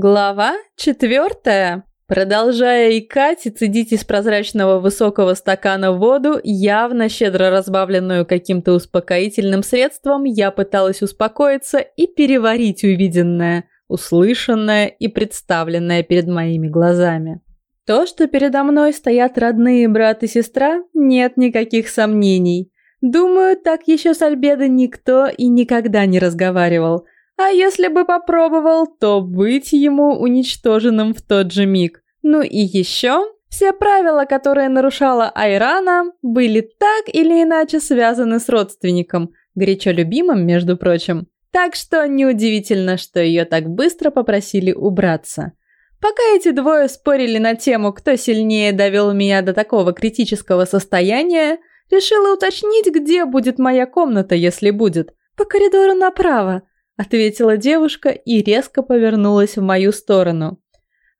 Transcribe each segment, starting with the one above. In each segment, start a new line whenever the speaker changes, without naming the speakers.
Глава четвертая. Продолжая икать и цедить из прозрачного высокого стакана воду, явно щедро разбавленную каким-то успокоительным средством, я пыталась успокоиться и переварить увиденное, услышанное и представленное перед моими глазами. То, что передо мной стоят родные брат и сестра, нет никаких сомнений. Думаю, так еще с Альбедо никто и никогда не разговаривал – а если бы попробовал, то быть ему уничтоженным в тот же миг. Ну и еще, все правила, которые нарушала Айрана, были так или иначе связаны с родственником, горячо любимым, между прочим. Так что неудивительно, что ее так быстро попросили убраться. Пока эти двое спорили на тему, кто сильнее довел меня до такого критического состояния, решила уточнить, где будет моя комната, если будет. По коридору направо, ответила девушка и резко повернулась в мою сторону.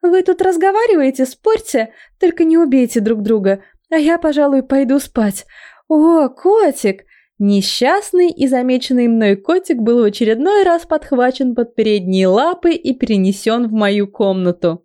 Вы тут разговариваете, спорьте, только не убейте друг друга, а я, пожалуй, пойду спать. О, котик! Несчастный и замеченный мной котик был в очередной раз подхвачен под передние лапы и перенесен в мою комнату.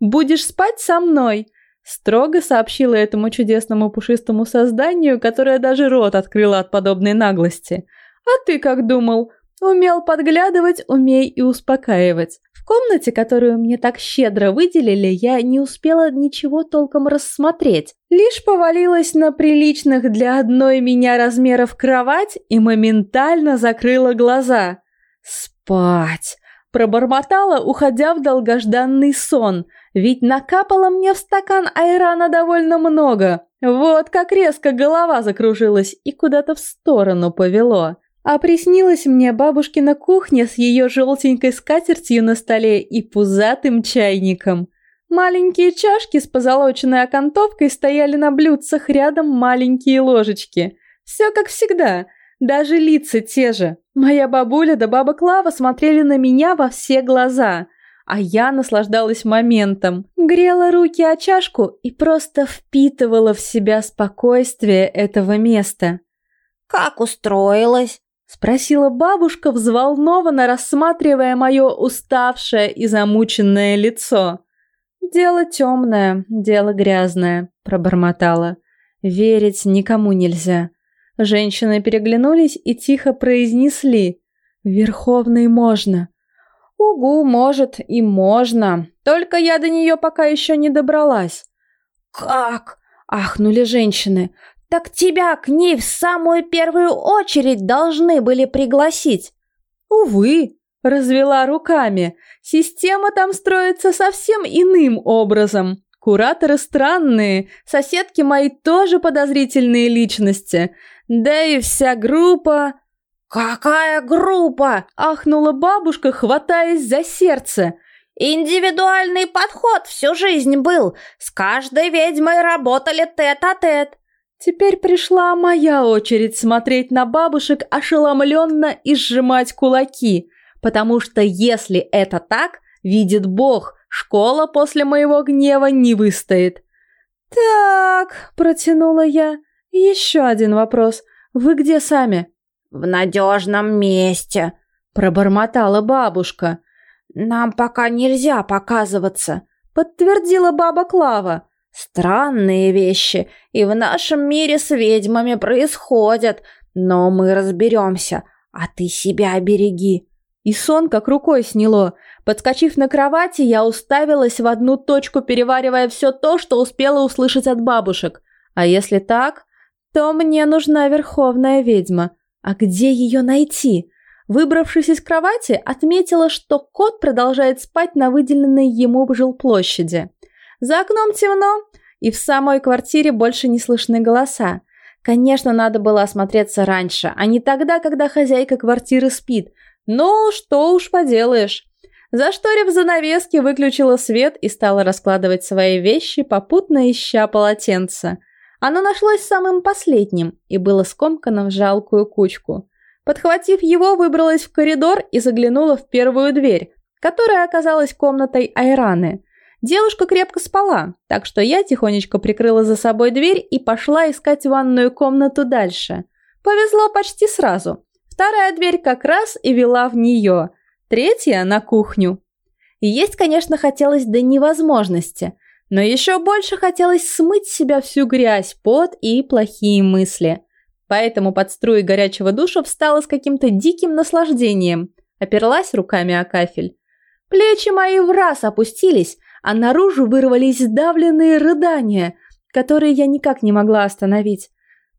«Будешь спать со мной?» Строго сообщила этому чудесному пушистому созданию, которое даже рот открыло от подобной наглости. «А ты как думал? Умел подглядывать, умей и успокаивать. В комнате, которую мне так щедро выделили, я не успела ничего толком рассмотреть. Лишь повалилась на приличных для одной меня размеров кровать и моментально закрыла глаза. Спать. Пробормотала, уходя в долгожданный сон, ведь накапало мне в стакан айрана довольно много. Вот как резко голова закружилась и куда-то в сторону повело. А приснилась мне бабушкина кухня с ее желтенькой скатертью на столе и пузатым чайником. Маленькие чашки с позолоченной окантовкой стояли на блюдцах рядом маленькие ложечки. Все как всегда, даже лица те же. Моя бабуля да баба Клава смотрели на меня во все глаза, а я наслаждалась моментом. Грела руки о чашку и просто впитывала в себя спокойствие этого места.
«Как устроилась?»
Спросила бабушка, взволнованно рассматривая мое уставшее и замученное лицо. «Дело темное, дело грязное», — пробормотала. «Верить никому нельзя». Женщины переглянулись и тихо произнесли. «Верховный можно». «Угу, может и можно, только я до нее пока еще не добралась».
«Как?»
— ахнули женщины.
Так тебя к ней в самую первую очередь должны были пригласить.
Увы, развела руками. Система там строится совсем иным образом. Кураторы странные, соседки мои тоже подозрительные личности. Да и вся группа...
«Какая группа?»
– ахнула бабушка, хватаясь за сердце.
«Индивидуальный подход всю жизнь был. С каждой ведьмой работали тет-а-тет. -тет.
Теперь пришла моя очередь смотреть на бабушек ошеломленно и сжимать кулаки, потому что если это так, видит Бог, школа после моего гнева не выстоит. «Так», — протянула я, — «еще один вопрос. Вы где сами?»
«В надежном месте», — пробормотала бабушка. «Нам пока нельзя показываться», — подтвердила баба Клава. Странные вещи и в нашем мире с ведьмами происходят, но мы разберемся, а ты себя береги.
И сон как рукой сняло. Подскочив на кровати, я уставилась в одну точку, переваривая все то, что успела услышать от бабушек. А если так, то мне нужна верховная ведьма. А где ее найти? Выбравшись из кровати, отметила, что кот продолжает спать на выделенной ему жилплощади. За окном темно, и в самой квартире больше не слышны голоса. Конечно, надо было осмотреться раньше, а не тогда, когда хозяйка квартиры спит. Ну, что уж поделаешь. Зашторив занавески, выключила свет и стала раскладывать свои вещи, попутно ища полотенце. Оно нашлось самым последним и было скомкано в жалкую кучку. Подхватив его, выбралась в коридор и заглянула в первую дверь, которая оказалась комнатой Айраны – Девушка крепко спала, так что я тихонечко прикрыла за собой дверь и пошла искать ванную комнату дальше. Повезло почти сразу. Вторая дверь как раз и вела в нее, третья – на кухню.
есть, конечно, хотелось до невозможности, но еще больше хотелось смыть с себя всю грязь, пот и плохие мысли. Поэтому под струей горячего душа встала с каким-то диким наслаждением, оперлась руками о кафель. Плечи мои в раз опустились, а наружу вырвались сдавленные рыдания, которые я никак не могла остановить.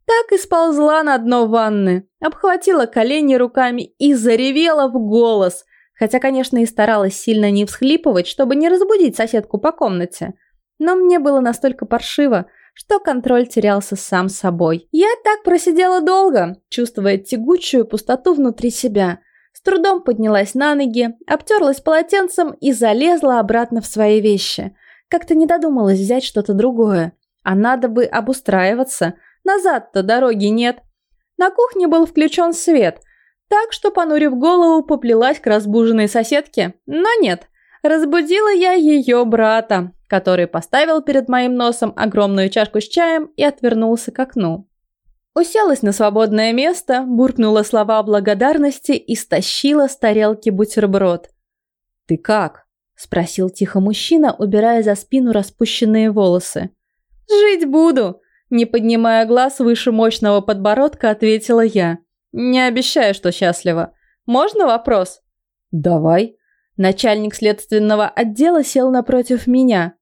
Так и сползла на дно ванны, обхватила колени руками и заревела в голос, хотя, конечно, и старалась сильно не всхлипывать, чтобы не разбудить соседку по комнате. Но мне было настолько паршиво, что контроль терялся сам собой. Я так просидела долго, чувствуя тягучую пустоту внутри себя. Трудом поднялась на ноги, обтерлась полотенцем и залезла обратно в свои вещи. Как-то не додумалась взять что-то другое. А надо бы обустраиваться. Назад-то дороги нет. На кухне был включен свет, так что, понурив голову, поплелась к разбуженной соседке. Но нет, разбудила я ее брата, который поставил перед моим носом огромную чашку с чаем и отвернулся к окну. Уселась на свободное место, буркнула слова благодарности и стащила с тарелки бутерброд. «Ты как?» – спросил тихо мужчина, убирая за спину распущенные волосы. «Жить буду!» – не поднимая глаз выше мощного подбородка, ответила я. «Не обещаю, что счастлива. Можно вопрос?» «Давай». Начальник следственного отдела сел напротив меня.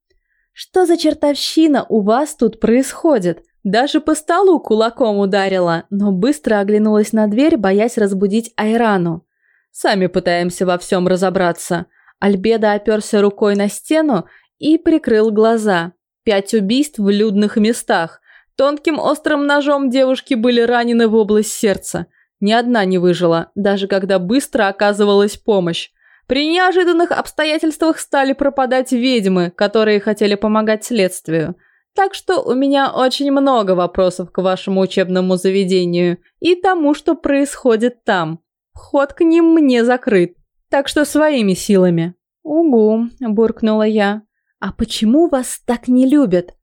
«Что за чертовщина у вас тут происходит?» Даже по столу кулаком ударила, но быстро оглянулась на дверь, боясь разбудить Айрану. «Сами пытаемся во всем разобраться». Альбеда оперся рукой на стену и прикрыл глаза. Пять убийств в людных местах. Тонким острым ножом девушки были ранены в область сердца. Ни одна не выжила, даже когда быстро оказывалась помощь. При неожиданных обстоятельствах стали пропадать ведьмы, которые хотели помогать следствию. Так что у меня очень много вопросов к вашему учебному заведению и тому, что происходит там. Вход к ним мне закрыт, так что своими силами. «Угу», – буркнула я. «А почему вас так не любят?»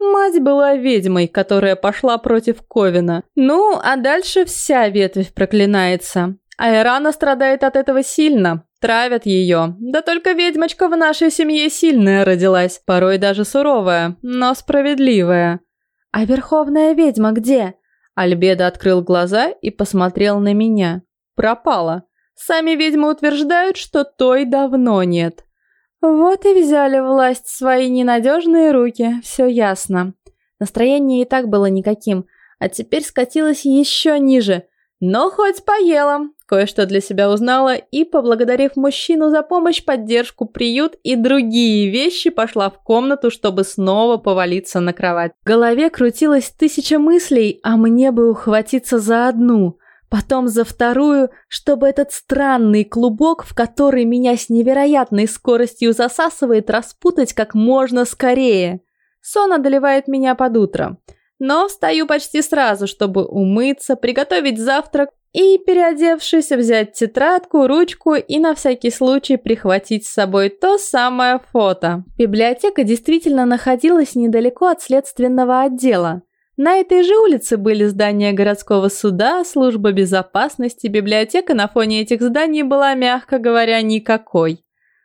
Мать была ведьмой, которая пошла против Ковина. Ну, а дальше вся ветвь проклинается. А Ирана страдает от этого сильно. Травят ее. Да только ведьмочка в нашей семье сильная родилась, порой даже суровая, но справедливая. А верховная ведьма где? Альбеда открыл глаза и посмотрел на меня. Пропала. Сами ведьмы утверждают, что той давно нет. Вот и взяли власть свои ненадежные руки, все ясно. Настроение и так было никаким, а теперь скатилось еще ниже. Но хоть поела, кое-что для себя узнала и, поблагодарив мужчину за помощь, поддержку, приют и другие вещи, пошла в комнату, чтобы снова повалиться на кровать. В голове крутилось тысяча мыслей, а мне бы ухватиться за одну – потом за вторую, чтобы этот странный клубок, в который меня с невероятной скоростью засасывает, распутать как можно скорее. Сон одолевает меня под утро. Но встаю почти сразу, чтобы умыться, приготовить завтрак и, переодевшись, взять тетрадку, ручку и на всякий случай прихватить с собой то самое фото. Библиотека действительно находилась недалеко от следственного отдела. На этой же улице были здания городского суда, служба безопасности, библиотека на фоне этих зданий была, мягко говоря, никакой.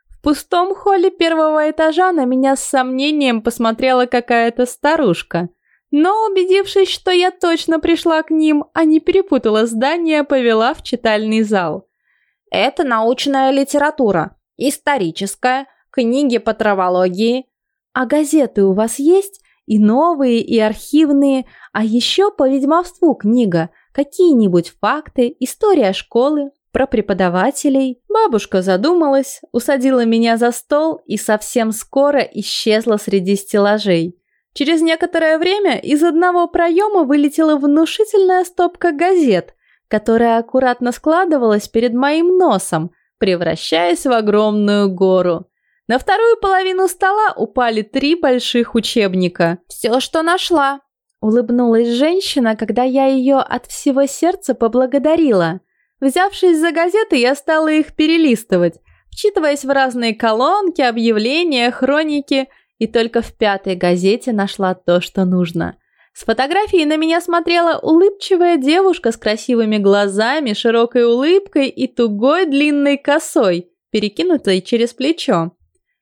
В пустом холле первого этажа на меня с сомнением посмотрела какая-то старушка. Но, убедившись, что я точно пришла к ним, а не перепутала здание, повела в читальный зал. Это научная литература, историческая, книги по травологии. А газеты у вас есть? И новые, и архивные, а еще по ведьмовству книга, какие-нибудь факты, история школы, про преподавателей. Бабушка задумалась, усадила меня за стол и совсем скоро исчезла среди стеллажей. Через некоторое время из одного проема вылетела внушительная стопка газет, которая аккуратно складывалась перед моим носом, превращаясь в огромную гору. На вторую половину стола упали три больших учебника. «Все, что нашла», — улыбнулась женщина, когда я ее от всего сердца поблагодарила. Взявшись за газеты, я стала их перелистывать, вчитываясь в разные колонки, объявления, хроники, и только в пятой газете нашла то, что нужно. С фотографией на меня смотрела улыбчивая девушка с красивыми глазами, широкой улыбкой и тугой длинной косой —
перекинутой через плечо.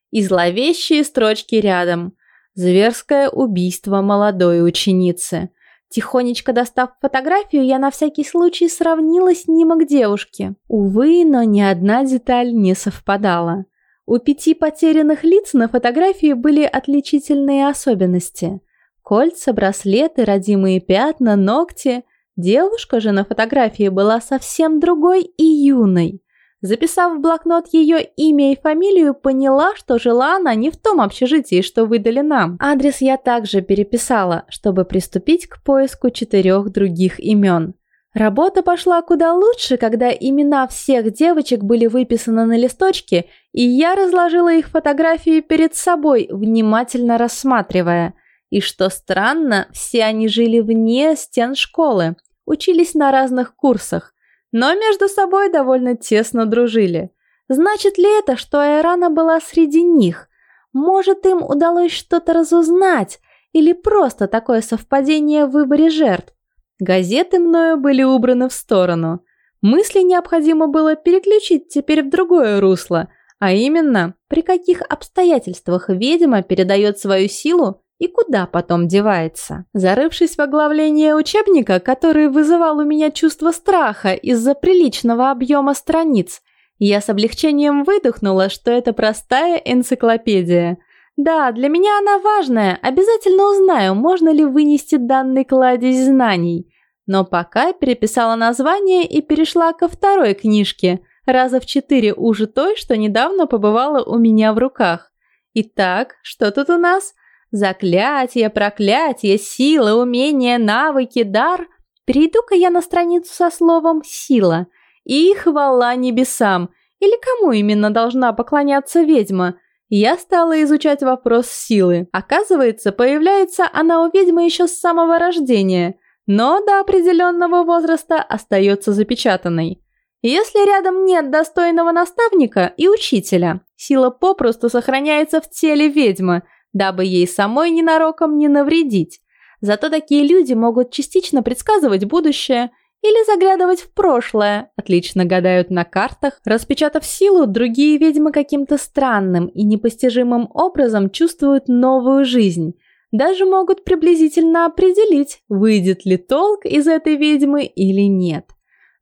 И зловещие строчки рядом. Зверское убийство молодой ученицы. Тихонечко достав фотографию, я на всякий случай сравнила снимок девушки. Увы, но ни одна деталь не совпадала. У пяти потерянных лиц на фотографии были отличительные особенности. Кольца, браслеты, родимые пятна, ногти. Девушка же на фотографии была совсем другой и юной. Записав в блокнот ее имя и фамилию, поняла, что жила она не в том общежитии, что выдали нам. Адрес я также переписала, чтобы приступить к поиску четырех других имен. Работа пошла куда лучше, когда имена всех девочек были выписаны на листочке, и я разложила их фотографии перед собой, внимательно рассматривая. И что странно, все они жили вне стен школы, учились на разных курсах но между собой довольно тесно дружили. Значит ли это, что Айрана была среди них? Может, им удалось что-то разузнать, или просто такое совпадение в выборе жертв? Газеты мною были убраны в сторону. Мысли необходимо было переключить теперь в другое русло, а именно, при каких обстоятельствах ведьма передает свою силу и куда потом девается. Зарывшись в оглавление учебника, который вызывал у меня чувство страха из-за приличного объема страниц, я с облегчением выдохнула, что это простая энциклопедия. Да, для меня она важная, обязательно узнаю, можно ли вынести данный кладезь знаний. Но пока переписала название и перешла ко второй книжке, раза в четыре уже той, что недавно побывала у меня в руках. Итак, что тут у нас? Заклятие, проклятие, сила, умение, навыки, дар. Перейду-ка я на страницу со словом «сила». И хвала небесам. Или кому именно должна поклоняться ведьма? Я стала изучать вопрос силы. Оказывается, появляется она у ведьмы еще с самого рождения, но до определенного возраста остается запечатанной. Если рядом нет достойного наставника и учителя, сила попросту сохраняется в теле ведьмы – дабы ей самой ненароком не навредить. Зато такие люди могут частично предсказывать будущее или заглядывать в прошлое, отлично гадают на картах. Распечатав силу, другие ведьмы каким-то странным и непостижимым образом чувствуют новую жизнь. Даже могут приблизительно определить, выйдет ли толк из этой ведьмы или нет.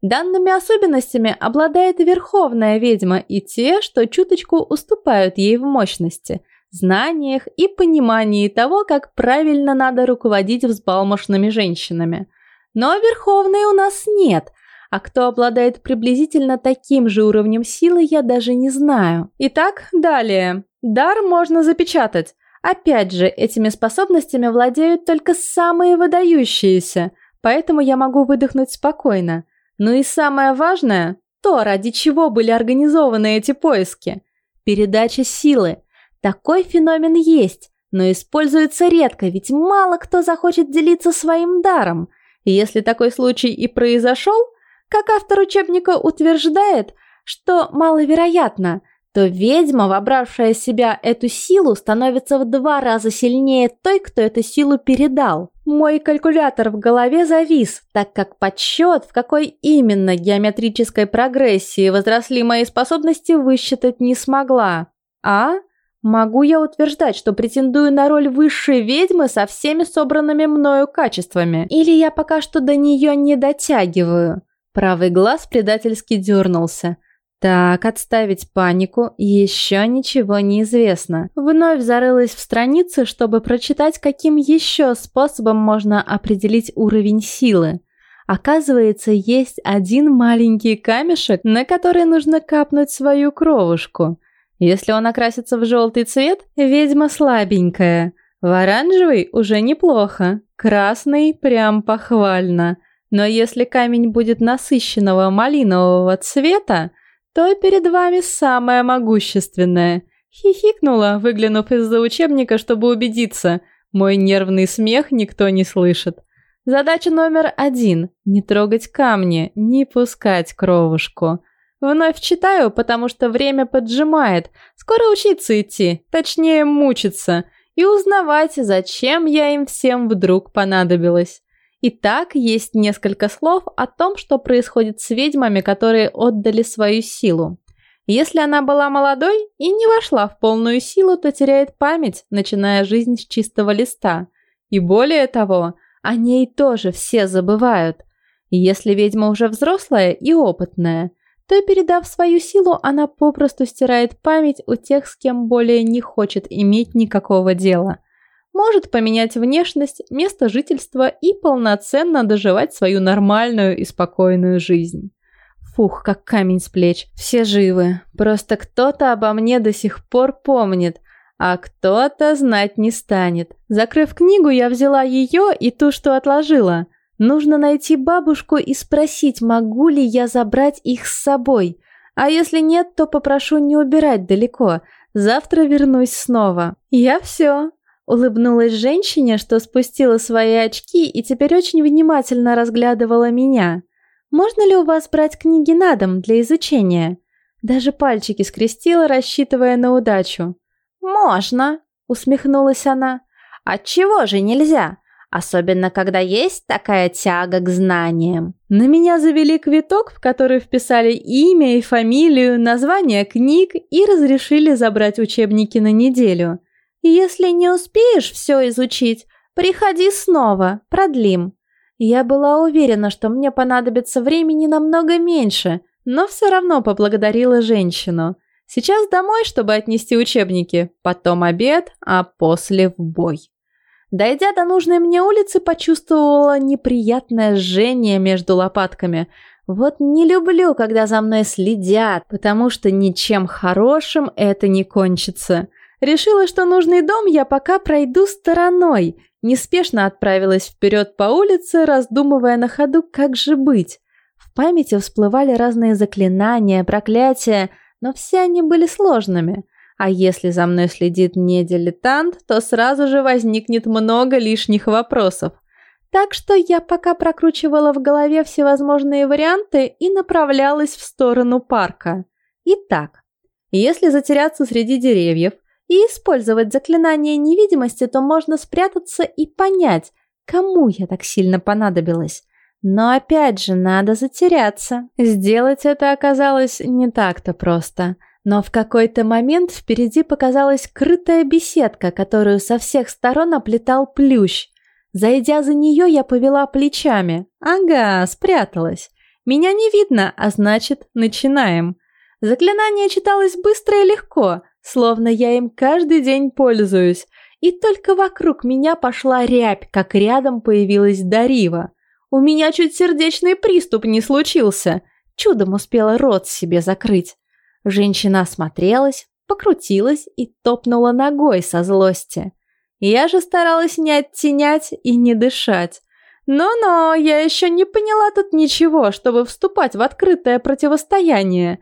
Данными особенностями обладает верховная ведьма и те, что чуточку уступают ей в мощности – знаниях и понимании того, как правильно надо руководить взбалмошными женщинами. Но верховной у нас нет, а кто обладает приблизительно таким же уровнем силы, я даже не знаю. Итак, далее. Дар можно запечатать. Опять же, этими способностями владеют только самые выдающиеся, поэтому я могу выдохнуть спокойно. Ну и самое важное, то, ради чего были организованы эти поиски. Передача силы – такой феномен есть, но используется редко, ведь мало кто захочет делиться своим даром. Если такой случай и произошел, как автор учебника утверждает, что маловероятно, то ведьма, вобравшая в себя эту силу, становится в два раза сильнее той, кто эту силу передал. Мой калькулятор в голове завис, так как подсчет, в какой именно геометрической прогрессии возросли мои способности, высчитать не смогла. А Могу я утверждать, что претендую на роль высшей ведьмы со всеми собранными мною качествами? Или я пока что до нее не дотягиваю? Правый глаз предательски дернулся. Так, отставить панику, еще ничего не известно. Вновь зарылась в страницы, чтобы прочитать, каким еще способом можно определить уровень силы. Оказывается, есть один маленький камешек, на который нужно капнуть свою кровушку – если он окрасится в желтый цвет, ведьма слабенькая. В оранжевый уже неплохо. Красный прям похвально. Но если камень будет насыщенного малинового цвета, то перед вами самое могущественное. Хихикнула, выглянув из-за учебника, чтобы убедиться. Мой нервный смех никто не слышит. Задача номер один – не трогать камни, не пускать кровушку. Вновь читаю, потому что время поджимает. Скоро учиться идти, точнее мучиться, и узнавать, зачем я им всем вдруг понадобилась. Итак, есть несколько слов о том, что происходит с ведьмами, которые отдали свою силу. Если она была молодой и не вошла в полную силу, то теряет память, начиная жизнь с чистого листа. И более того, о ней тоже все забывают. Если ведьма уже взрослая и опытная, то, передав свою силу, она попросту стирает память у тех, с кем более не хочет иметь никакого дела. Может поменять внешность, место жительства и полноценно доживать свою нормальную и спокойную жизнь. Фух, как камень с плеч. Все живы. Просто кто-то обо мне до сих пор помнит, а кто-то знать не станет. Закрыв книгу, я взяла ее и ту, что отложила. Нужно найти бабушку и спросить, могу ли я забрать их с собой. А если нет, то попрошу не убирать далеко. Завтра вернусь снова. Я все. Улыбнулась женщине, что спустила свои очки и теперь очень внимательно разглядывала меня. Можно ли у вас брать книги на дом для изучения? Даже пальчики скрестила, рассчитывая на удачу.
Можно, усмехнулась она. Отчего же нельзя? Особенно, когда есть такая тяга к знаниям.
На меня завели квиток, в который вписали имя и фамилию, название книг и разрешили забрать учебники на неделю.
Если не успеешь все изучить, приходи снова, продлим. Я была уверена, что мне понадобится времени намного меньше, но все равно поблагодарила женщину. Сейчас домой, чтобы отнести учебники, потом обед, а после в бой. Дойдя до нужной мне улицы, почувствовала неприятное жжение между лопатками. Вот не люблю, когда за мной следят, потому что ничем хорошим это не кончится. Решила, что нужный дом я пока пройду стороной, Неспешно отправилась вперед по улице, раздумывая на ходу, как же быть. В памяти всплывали разные заклинания, проклятия, но все они были сложными. А если за мной следит не дилетант, то сразу же возникнет много лишних вопросов. Так что я пока прокручивала в голове всевозможные варианты и направлялась в сторону парка. Итак, если затеряться среди деревьев – и использовать заклинание невидимости, то можно спрятаться и понять, кому я так сильно понадобилась. Но опять же, надо затеряться. Сделать это оказалось не так-то просто. Но в какой-то момент впереди показалась крытая беседка, которую со всех сторон оплетал плющ. Зайдя за нее, я повела плечами. Ага, спряталась. Меня не видно, а значит, начинаем. Заклинание читалось быстро и легко, словно я им каждый день пользуюсь, и только вокруг меня пошла рябь, как рядом появилась Дарива. У меня чуть сердечный приступ не случился, чудом успела рот себе закрыть. Женщина осмотрелась, покрутилась и топнула ногой со злости. Я же старалась не оттенять и не дышать. Но-но, я еще не поняла тут ничего, чтобы вступать в открытое противостояние.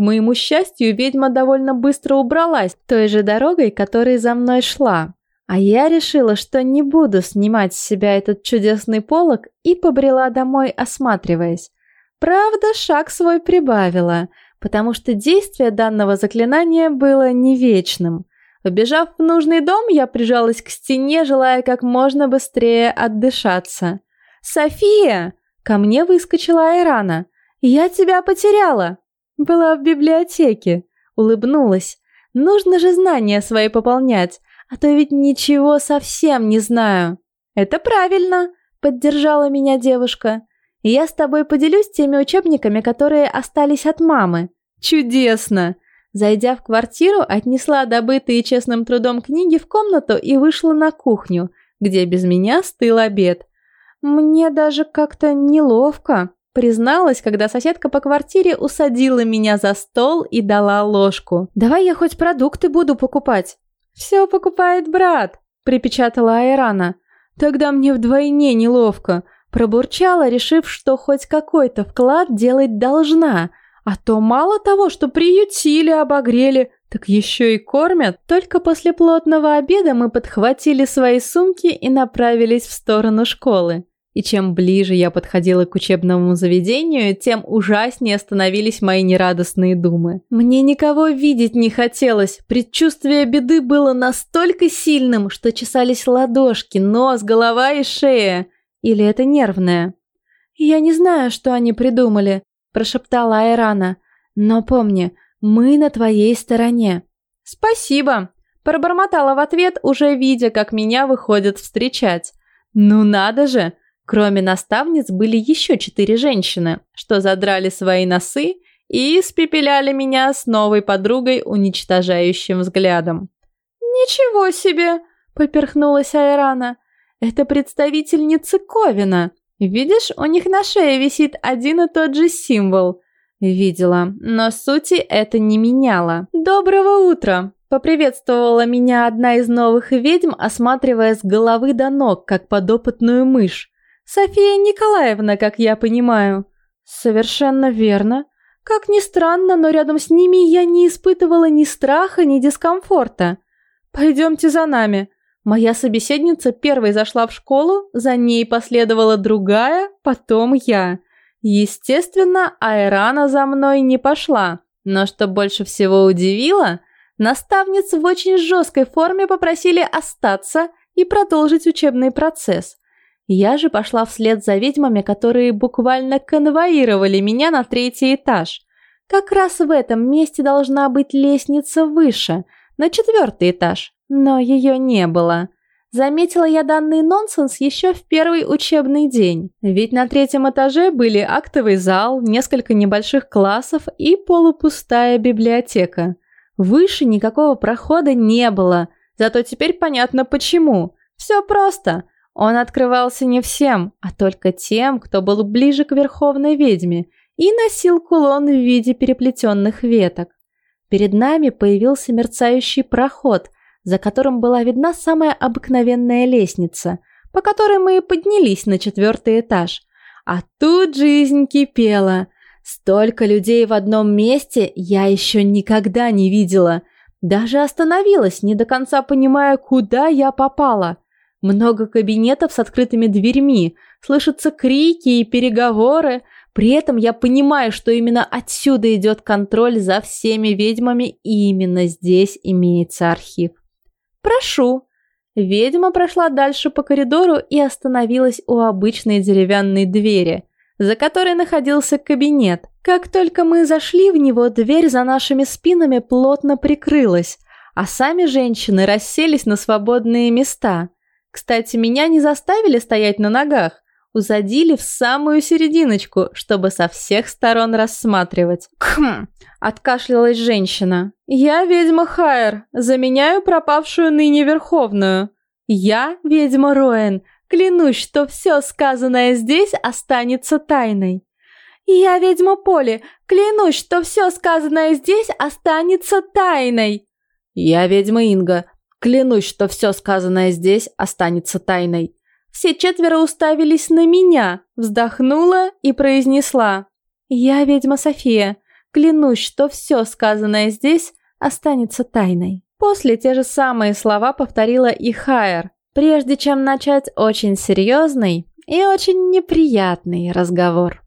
К моему счастью, ведьма довольно быстро убралась той же дорогой, которой за мной шла. А я решила, что не буду снимать с себя этот чудесный полог и побрела домой, осматриваясь. Правда, шаг свой прибавила, потому что действие данного заклинания было не вечным. Побежав в нужный дом, я прижалась к стене, желая как можно быстрее отдышаться. «София!» Ко мне выскочила Айрана. «Я тебя потеряла!» Была в библиотеке. Улыбнулась. Нужно же знания свои пополнять, а то ведь ничего совсем не знаю. Это правильно, поддержала меня девушка. Я с тобой поделюсь теми учебниками, которые остались от мамы. Чудесно! Зайдя в квартиру, отнесла добытые честным трудом книги в комнату и вышла на кухню, где без меня стыл обед. Мне даже как-то неловко. Призналась, когда соседка по квартире усадила меня за стол и дала ложку. «Давай я хоть продукты буду покупать». «Все покупает брат», — припечатала Айрана. «Тогда мне вдвойне неловко». Пробурчала, решив, что хоть какой-то вклад делать должна. А то мало того, что приютили, обогрели, так еще и кормят. Только после плотного обеда мы подхватили свои сумки и направились в сторону школы. И чем ближе я подходила к учебному заведению, тем ужаснее становились мои нерадостные думы. Мне никого видеть не хотелось, предчувствие беды было настолько сильным, что чесались ладошки, нос, голова и шея. Или это нервное? «Я не знаю, что они придумали», – прошептала Айрана. «Но помни, Мы на твоей стороне».
«Спасибо», – пробормотала в ответ, уже видя, как меня выходят встречать. «Ну надо же!» Кроме наставниц были еще четыре женщины, что задрали свои носы и испепеляли меня с новой подругой уничтожающим взглядом. «Ничего себе!» – поперхнулась Айрана. «Это представительницы Ковина. Видишь, у них на шее висит один и тот же символ». Видела, но сути это не меняло. «Доброго утра!» – поприветствовала меня одна из новых ведьм, осматривая с головы до ног, как подопытную мышь. «София Николаевна, как я понимаю». «Совершенно верно. Как ни странно, но рядом с ними я не испытывала ни страха, ни дискомфорта. Пойдемте за нами». Моя собеседница первой зашла в школу, за ней последовала другая, потом я. Естественно, Айрана за мной не пошла, но что больше всего удивило, наставниц в очень жесткой форме попросили остаться и продолжить учебный процесс. Я же пошла вслед за ведьмами, которые буквально конвоировали меня на третий этаж. Как раз в этом месте должна быть лестница выше, на четвертый этаж, но ее не было. Заметила я данный нонсенс еще в первый учебный день, ведь на третьем этаже были актовый зал, несколько небольших классов и полупустая библиотека. Выше никакого прохода не было, зато теперь понятно почему. Все просто. Он открывался не всем, а только тем, кто был ближе к верховной ведьме и носил кулон в виде переплетенных веток. Перед нами появился мерцающий проход – за которым была видна самая обыкновенная лестница, по которой мы и поднялись на четвертый этаж. А тут жизнь кипела. Столько людей в одном месте я еще никогда не видела. Даже остановилась, не до конца понимая, куда я попала. Много кабинетов с открытыми дверьми, слышатся крики и переговоры. При этом я понимаю, что именно отсюда идет контроль за всеми ведьмами, и именно здесь имеется архив. «Прошу». Ведьма прошла дальше по коридору и остановилась у обычной деревянной двери, за которой находился кабинет. Как только мы зашли в него, дверь за нашими спинами плотно прикрылась, а сами женщины расселись на свободные места. Кстати, меня не заставили стоять на ногах, усадили в самую серединочку, чтобы со всех сторон рассматривать. Кхм, откашлялась женщина. Я ведьма Хайер, заменяю пропавшую ныне Верховную. Я ведьма Роэн, клянусь, что все сказанное здесь останется тайной. Я ведьма Поли, клянусь, что все сказанное здесь останется тайной. Я ведьма Инга, клянусь, что все сказанное здесь останется тайной. Все четверо уставились на меня, вздохнула и произнесла. «Я ведьма София. Клянусь, что все сказанное здесь останется тайной». После те же самые слова повторила и Хайер, прежде чем начать очень серьезный и очень неприятный разговор.